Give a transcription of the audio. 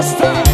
first time.